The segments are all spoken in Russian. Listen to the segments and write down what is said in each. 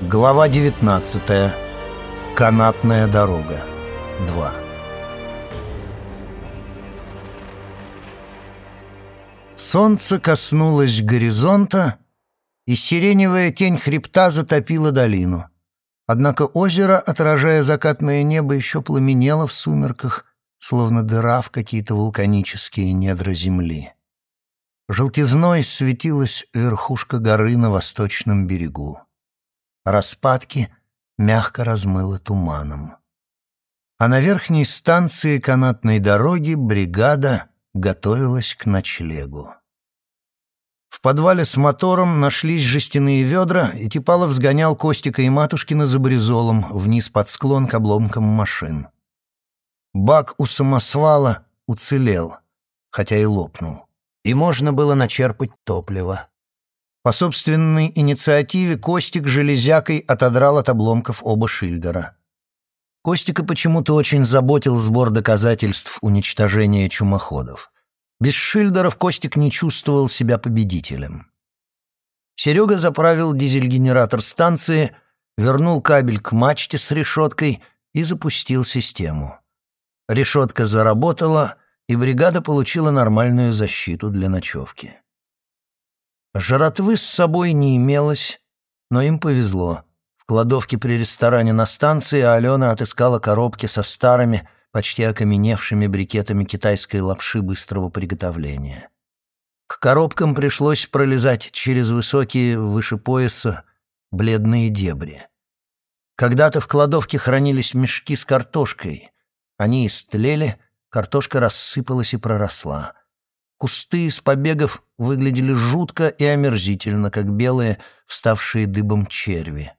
Глава 19. Канатная дорога. 2. Солнце коснулось горизонта, и сиреневая тень хребта затопила долину. Однако озеро, отражая закатное небо, еще пламенело в сумерках, словно дыра в какие-то вулканические недра земли. Желтизной светилась верхушка горы на восточном берегу. Распадки мягко размыло туманом. А на верхней станции канатной дороги бригада готовилась к ночлегу. В подвале с мотором нашлись жестяные ведра, и Типалов сгонял Костика и Матушкина за бризолом вниз под склон к обломкам машин. Бак у самосвала уцелел, хотя и лопнул, и можно было начерпать топливо. По собственной инициативе Костик железякой отодрал от обломков оба шильдера. Костика почему-то очень заботил сбор доказательств уничтожения чумоходов. Без шильдеров Костик не чувствовал себя победителем. Серега заправил дизель-генератор станции, вернул кабель к мачте с решеткой и запустил систему. Решетка заработала, и бригада получила нормальную защиту для ночевки. Жратвы с собой не имелось, но им повезло. В кладовке при ресторане на станции Алена отыскала коробки со старыми, почти окаменевшими брикетами китайской лапши быстрого приготовления. К коробкам пришлось пролезать через высокие, выше пояса, бледные дебри. Когда-то в кладовке хранились мешки с картошкой. Они истлели, картошка рассыпалась и проросла. Кусты из побегов выглядели жутко и омерзительно, как белые, вставшие дыбом черви.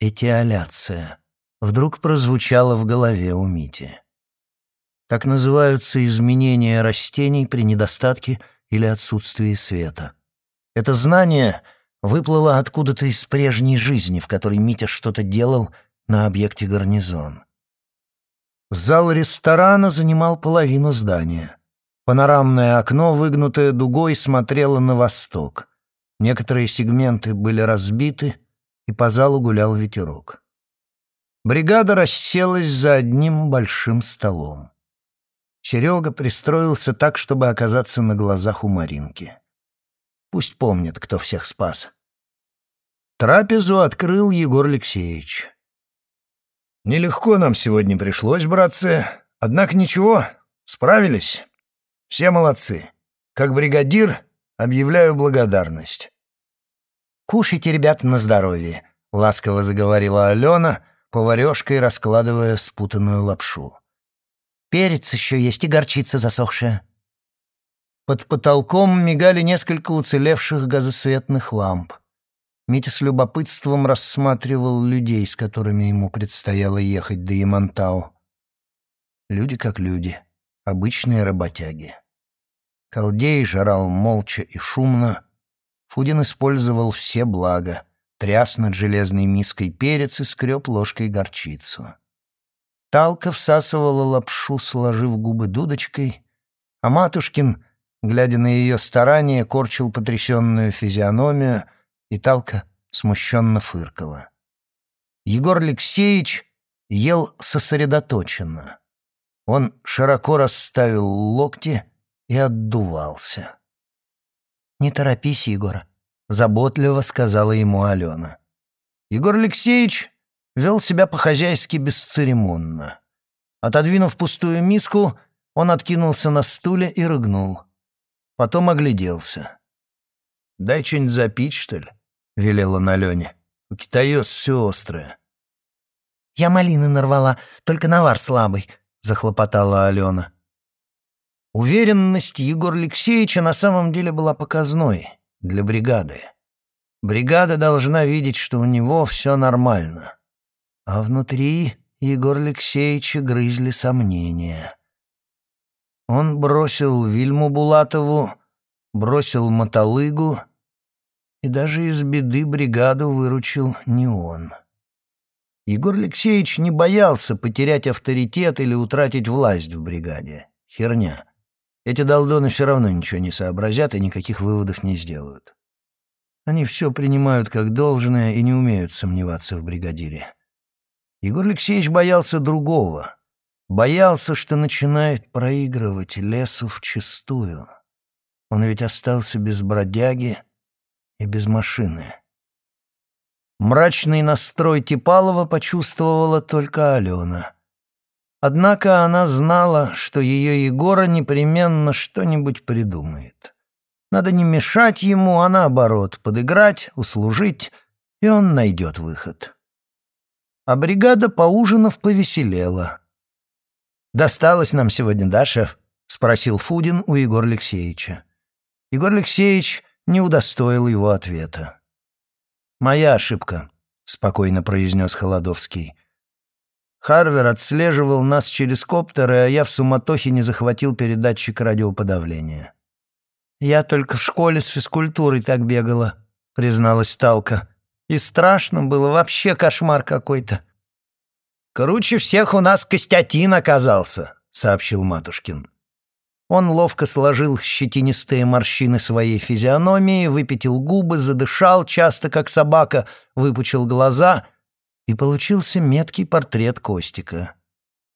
Этиоляция вдруг прозвучала в голове у Мити. Так называются изменения растений при недостатке или отсутствии света. Это знание выплыло откуда-то из прежней жизни, в которой Митя что-то делал на объекте гарнизон. Зал ресторана занимал половину здания. Панорамное окно, выгнутое дугой, смотрело на восток. Некоторые сегменты были разбиты, и по залу гулял ветерок. Бригада расселась за одним большим столом. Серега пристроился так, чтобы оказаться на глазах у Маринки. Пусть помнит, кто всех спас. Трапезу открыл Егор Алексеевич. «Нелегко нам сегодня пришлось, братцы. Однако ничего, справились. Все молодцы. Как бригадир объявляю благодарность. «Кушайте, ребята, на здоровье», — ласково заговорила Алена, поварешкой раскладывая спутанную лапшу. «Перец еще есть и горчица засохшая». Под потолком мигали несколько уцелевших газосветных ламп. Митя с любопытством рассматривал людей, с которыми ему предстояло ехать до Ямантау. Люди как люди обычные работяги. Колдей жрал молча и шумно. Фудин использовал все блага, тряс над железной миской перец и скреб ложкой горчицу. Талка всасывала лапшу, сложив губы дудочкой, а Матушкин, глядя на ее старания, корчил потрясенную физиономию, и Талка смущенно фыркала. Егор Алексеевич ел сосредоточенно. Он широко расставил локти и отдувался. «Не торопись, Егор», — заботливо сказала ему Алена. Егор Алексеевич вел себя по-хозяйски бесцеремонно. Отодвинув пустую миску, он откинулся на стуле и рыгнул. Потом огляделся. «Дай что-нибудь запить, что ли?» — велел он Алене. «У китаёс все острое». «Я малины нарвала, только навар слабый», — захлопотала Алена. Уверенность Егора Алексеевича на самом деле была показной для бригады. Бригада должна видеть, что у него все нормально. А внутри Егор Алексеевича грызли сомнения. Он бросил Вильму Булатову, бросил Мотолыгу, и даже из беды бригаду выручил не он. Егор Алексеевич не боялся потерять авторитет или утратить власть в бригаде. Херня. Эти долдоны все равно ничего не сообразят и никаких выводов не сделают. Они все принимают как должное и не умеют сомневаться в бригадире. Егор Алексеевич боялся другого. Боялся, что начинает проигрывать лесу вчистую. Он ведь остался без бродяги и без машины. Мрачный настрой Типалова почувствовала только Алена. Однако она знала, что ее Егора непременно что-нибудь придумает. Надо не мешать ему, а наоборот, подыграть, услужить, и он найдет выход. А бригада, поужинав, повеселела. «Досталось нам сегодня, да, шеф?» — спросил Фудин у Егора Алексеевича. Егор Алексеевич не удостоил его ответа. «Моя ошибка», — спокойно произнес Холодовский. Харвер отслеживал нас через коптеры, а я в суматохе не захватил передатчик радиоподавления. «Я только в школе с физкультурой так бегала», — призналась Талка. «И страшно было, вообще кошмар какой-то». «Круче всех у нас Костятин оказался», — сообщил Матушкин. Он ловко сложил щетинистые морщины своей физиономии, выпятил губы, задышал часто, как собака, выпучил глаза, и получился меткий портрет Костика.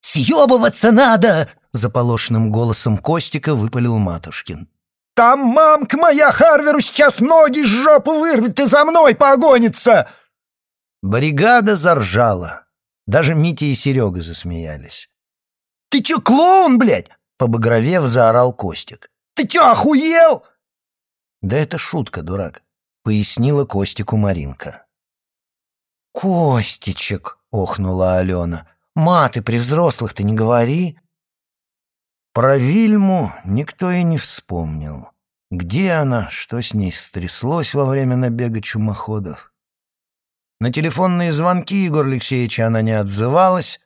«Съебываться надо!» — заполошенным голосом Костика выпалил Матушкин. «Там мамка моя Харверу сейчас ноги с жопу вырвет и за мной погонится!» Бригада заржала. Даже Митя и Серега засмеялись. «Ты чё, клоун, блядь?» Побагровев, заорал Костик. «Ты чё, охуел?» «Да это шутка, дурак», — пояснила Костику Маринка. «Костичек!» — охнула Алена. «Маты при взрослых ты не говори!» Про Вильму никто и не вспомнил. Где она, что с ней стряслось во время набега чумоходов? На телефонные звонки Егор Алексеевича она не отзывалась,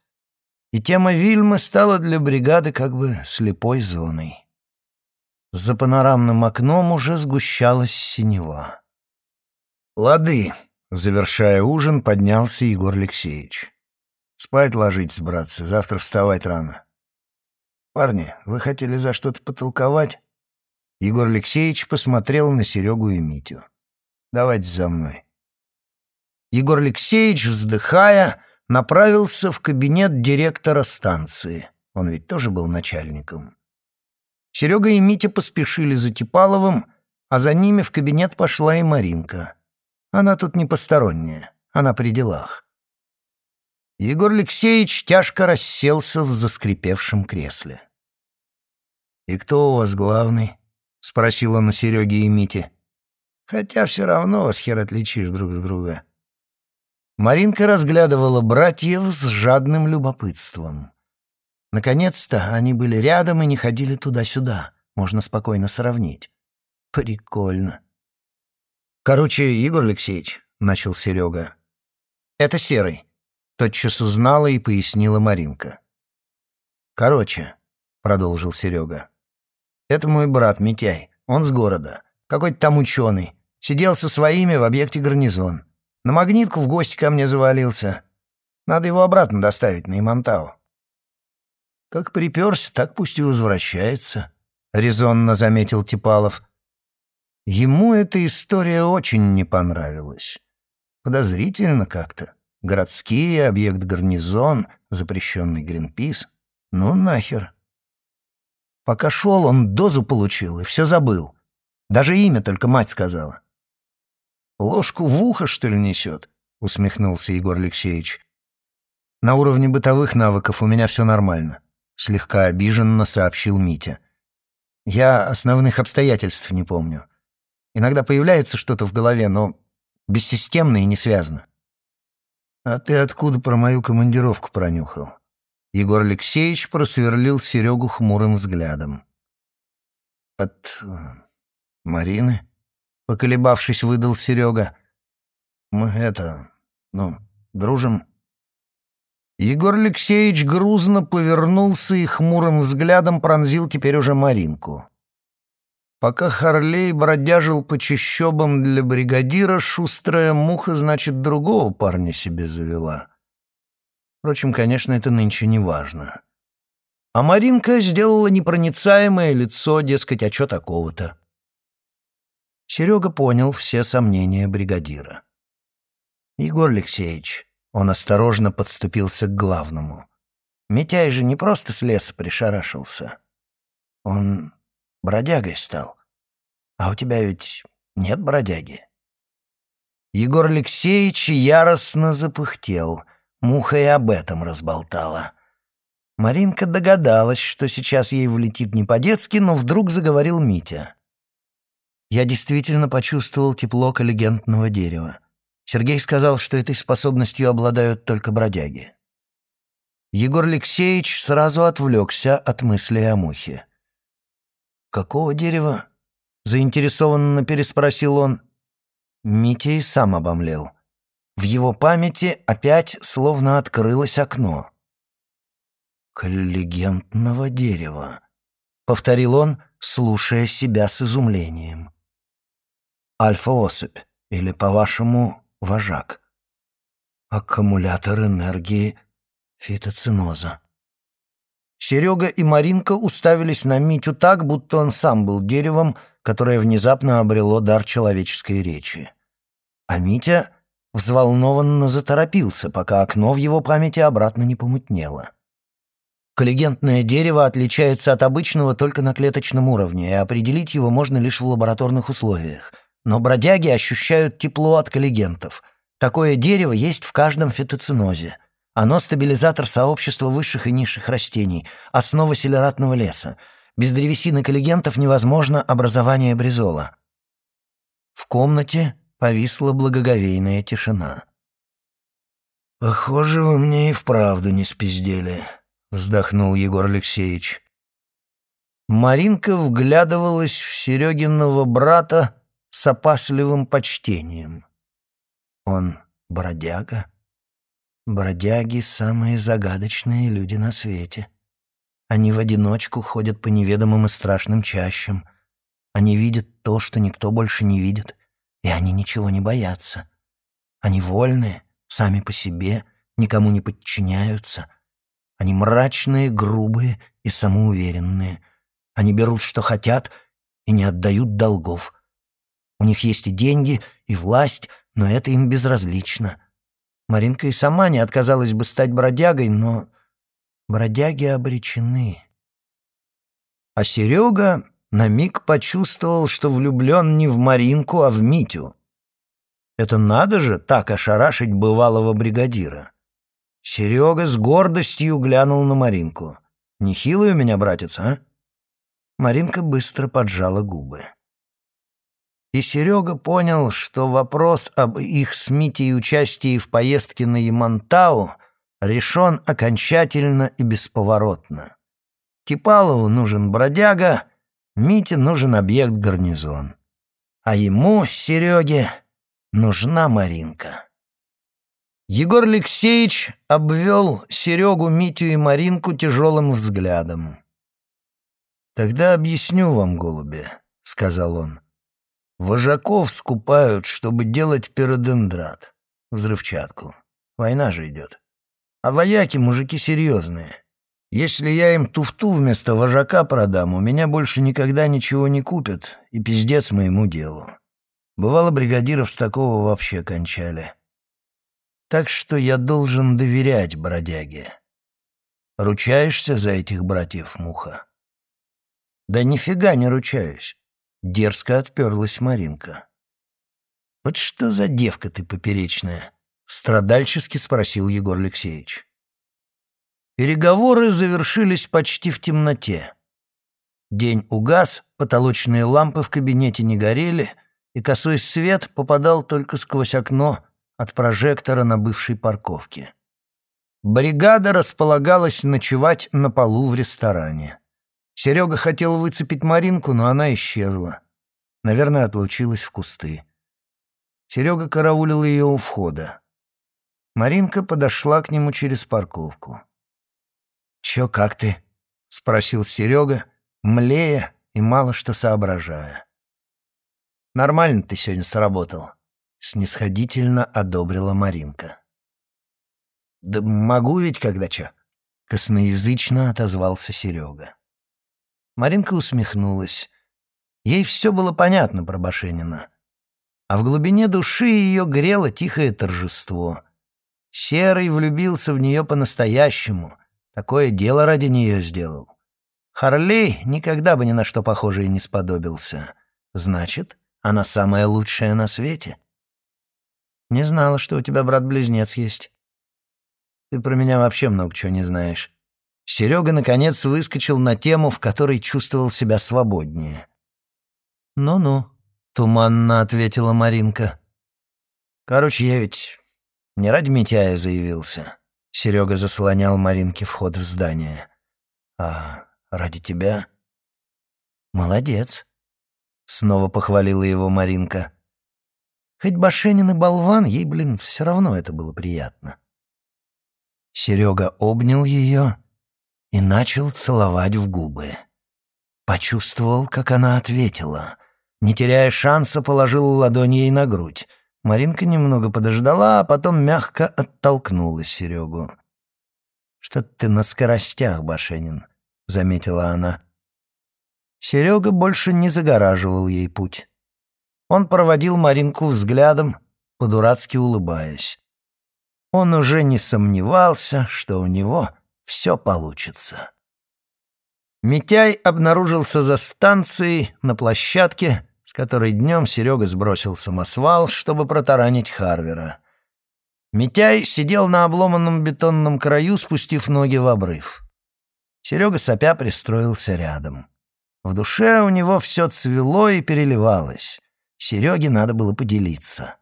и тема Вильмы стала для бригады как бы слепой зоной. За панорамным окном уже сгущалась синева. «Лады», — завершая ужин, поднялся Егор Алексеевич. «Спать ложитесь, братцы, завтра вставать рано». «Парни, вы хотели за что-то потолковать?» Егор Алексеевич посмотрел на Серегу и Митю. «Давайте за мной». Егор Алексеевич, вздыхая, направился в кабинет директора станции. Он ведь тоже был начальником. Серега и Митя поспешили за Типаловым, а за ними в кабинет пошла и Маринка. Она тут не посторонняя, она при делах. Егор Алексеевич тяжко расселся в заскрипевшем кресле. «И кто у вас главный?» — спросил он у Сереги и Мити. «Хотя все равно вас хер отличишь друг с друга». Маринка разглядывала братьев с жадным любопытством. Наконец-то они были рядом и не ходили туда-сюда. Можно спокойно сравнить. Прикольно. «Короче, Егор Алексеевич», — начал Серега, — «это Серый», — тотчас узнала и пояснила Маринка. «Короче», — продолжил Серега, — «это мой брат Митяй, он с города, какой-то там ученый, сидел со своими в объекте гарнизон. На магнитку в гости ко мне завалился. Надо его обратно доставить на Имантау. Как приперся, так пусть и возвращается, — резонно заметил Типалов. Ему эта история очень не понравилась. Подозрительно как-то. Городские, объект-гарнизон, запрещенный Гринпис. Ну нахер. Пока шел, он дозу получил и все забыл. Даже имя только мать сказала. Ложку в ухо, что ли, несет?» — усмехнулся Егор Алексеевич. «На уровне бытовых навыков у меня все нормально», — слегка обиженно сообщил Митя. «Я основных обстоятельств не помню. Иногда появляется что-то в голове, но бессистемно и не связано». «А ты откуда про мою командировку пронюхал?» Егор Алексеевич просверлил Серегу хмурым взглядом. «От э, Марины?» Поколебавшись, выдал Серега. Мы это, ну, дружим. Егор Алексеевич грузно повернулся и хмурым взглядом пронзил теперь уже Маринку. Пока Харлей бродяжил по чащобам для бригадира, шустрая муха, значит, другого парня себе завела. Впрочем, конечно, это нынче не важно. А Маринка сделала непроницаемое лицо, дескать, а чё такого-то? Серега понял все сомнения бригадира. «Егор Алексеевич», — он осторожно подступился к главному, «Митяй же не просто с леса пришарашился. Он бродягой стал. А у тебя ведь нет бродяги?» Егор Алексеевич яростно запыхтел. Муха и об этом разболтала. Маринка догадалась, что сейчас ей влетит не по-детски, но вдруг заговорил Митя. Я действительно почувствовал тепло коллегентного дерева. Сергей сказал, что этой способностью обладают только бродяги. Егор Алексеевич сразу отвлекся от мысли о мухе. «Какого дерева?» — заинтересованно переспросил он. Митя и сам обомлел. В его памяти опять словно открылось окно. «Коллегентного дерева», — повторил он, слушая себя с изумлением. «Альфа-особь, или, по-вашему, вожак. Аккумулятор энергии фитоциноза». Серега и Маринка уставились на Митю так, будто он сам был деревом, которое внезапно обрело дар человеческой речи. А Митя взволнованно заторопился, пока окно в его памяти обратно не помутнело. Коллегентное дерево отличается от обычного только на клеточном уровне, и определить его можно лишь в лабораторных условиях. Но бродяги ощущают тепло от коллегентов. Такое дерево есть в каждом фитоцинозе. Оно стабилизатор сообщества высших и низших растений, основа селератного леса. Без древесины коллегентов невозможно образование бризола. В комнате повисла благоговейная тишина. «Похоже, вы мне и вправду не спиздели», — вздохнул Егор Алексеевич. Маринка вглядывалась в Серегиного брата с опасливым почтением. Он бродяга? Бродяги — самые загадочные люди на свете. Они в одиночку ходят по неведомым и страшным чащам. Они видят то, что никто больше не видит, и они ничего не боятся. Они вольные, сами по себе, никому не подчиняются. Они мрачные, грубые и самоуверенные. Они берут, что хотят, и не отдают долгов. У них есть и деньги, и власть, но это им безразлично. Маринка и сама не отказалась бы стать бродягой, но бродяги обречены. А Серега на миг почувствовал, что влюблен не в Маринку, а в Митю. Это надо же так ошарашить бывалого бригадира. Серега с гордостью глянул на Маринку. «Нехилый у меня братец, а?» Маринка быстро поджала губы. И Серега понял, что вопрос об их с Митей участии в поездке на Ямантау решен окончательно и бесповоротно. Кипалову нужен бродяга, Мите нужен объект-гарнизон. А ему, Сереге, нужна Маринка. Егор Алексеевич обвел Серегу, Митю и Маринку тяжелым взглядом. «Тогда объясню вам, голуби», — сказал он. Вожаков скупают, чтобы делать пиродендрат, взрывчатку. Война же идет. А вояки мужики серьезные. Если я им туфту вместо вожака продам, у меня больше никогда ничего не купят, и пиздец моему делу. Бывало, бригадиров с такого вообще кончали. Так что я должен доверять бродяге. Ручаешься за этих братьев, Муха? Да нифига не ручаюсь. Дерзко отперлась Маринка. «Вот что за девка ты поперечная?» — страдальчески спросил Егор Алексеевич. Переговоры завершились почти в темноте. День угас, потолочные лампы в кабинете не горели, и косой свет попадал только сквозь окно от прожектора на бывшей парковке. Бригада располагалась ночевать на полу в ресторане. Серега хотел выцепить Маринку, но она исчезла. Наверное, отлучилась в кусты. Серега караулил ее у входа. Маринка подошла к нему через парковку. «Чё, как ты?» — спросил Серега, млея и мало что соображая. «Нормально ты сегодня сработал», — снисходительно одобрила Маринка. «Да могу ведь когда чё», — косноязычно отозвался Серега. Маринка усмехнулась. Ей все было понятно про Башенина. А в глубине души ее грело тихое торжество. Серый влюбился в нее по-настоящему. Такое дело ради нее сделал. Харлей никогда бы ни на что похожее не сподобился. Значит, она самая лучшая на свете. Не знала, что у тебя брат-близнец есть. Ты про меня вообще много чего не знаешь. Серега, наконец, выскочил на тему, в которой чувствовал себя свободнее. «Ну-ну», — туманно ответила Маринка. «Короче, я ведь не ради Митяя заявился». Серега заслонял Маринке вход в здание. «А ради тебя?» «Молодец», — снова похвалила его Маринка. Хоть Башенин и болван, ей, блин, все равно это было приятно. Серега обнял ее и начал целовать в губы. Почувствовал, как она ответила. Не теряя шанса, положил ладонь ей на грудь. Маринка немного подождала, а потом мягко оттолкнула Серегу. «Что ты на скоростях, Башенин», — заметила она. Серега больше не загораживал ей путь. Он проводил Маринку взглядом, по-дурацки улыбаясь. Он уже не сомневался, что у него все получится. Митяй обнаружился за станцией на площадке, с которой днем Серега сбросил самосвал, чтобы протаранить Харвера. Митяй сидел на обломанном бетонном краю, спустив ноги в обрыв. Серега сопя пристроился рядом. В душе у него все цвело и переливалось. Сереге надо было поделиться.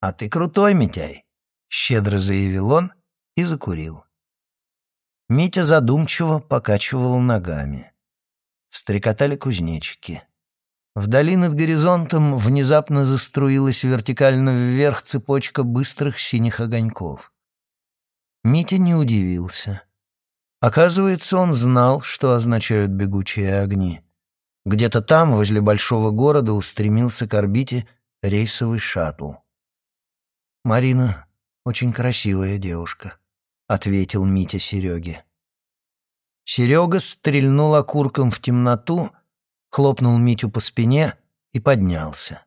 «А ты крутой, Митяй», — щедро заявил он и закурил. Митя задумчиво покачивал ногами. Стрекотали кузнечики. Вдали над горизонтом внезапно заструилась вертикально вверх цепочка быстрых синих огоньков. Митя не удивился. Оказывается, он знал, что означают бегучие огни. Где-то там, возле большого города, устремился к орбите рейсовый шаттл. «Марина очень красивая девушка», — ответил Митя Сереге. Серега стрельнул окурком в темноту, хлопнул Митю по спине и поднялся.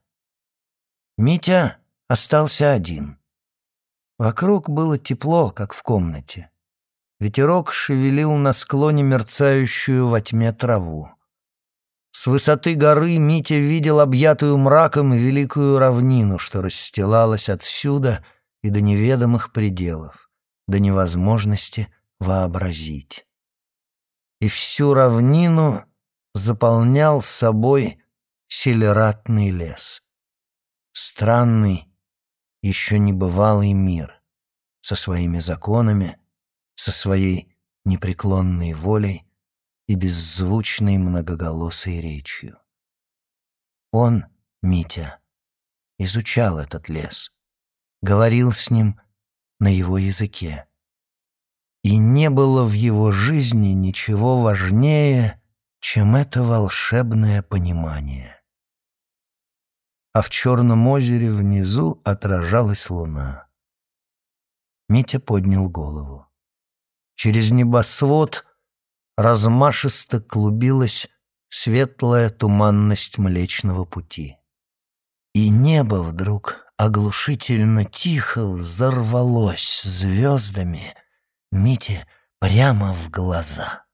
Митя остался один. Вокруг было тепло, как в комнате. Ветерок шевелил на склоне мерцающую во тьме траву. С высоты горы Митя видел объятую мраком великую равнину, что расстилалась отсюда и до неведомых пределов, до невозможности вообразить. И всю равнину заполнял собой селератный лес. Странный, еще небывалый мир со своими законами, со своей непреклонной волей и беззвучной многоголосой речью. Он, Митя, изучал этот лес, говорил с ним на его языке. И не было в его жизни ничего важнее, чем это волшебное понимание. А в черном озере внизу отражалась луна. Митя поднял голову. Через небосвод размашисто клубилась светлая туманность Млечного Пути. И небо вдруг оглушительно тихо взорвалось звездами Мите прямо в глаза.